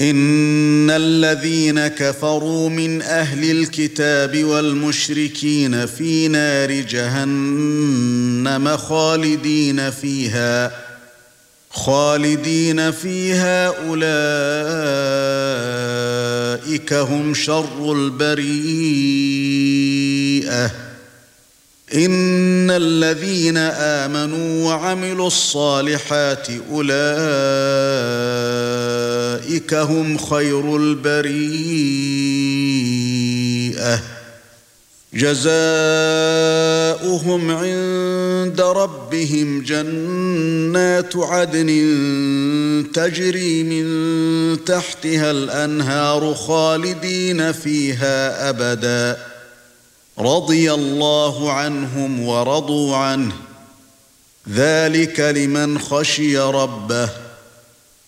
ان الذين كفروا من أهل الكتاب والمشركين في نار جهنم خالدين فيها خالدين فيها اولئك هم شر البريئه ان الذين امنوا وعملوا الصالحات أولئك هم خير البريئة. جزاؤهم عند ربهم جنات عدن تجري من تحتها الأنهار خالدين فيها أبدا. رضي الله عنهم ورضوا عنه. ذلك لمن خشي ربه.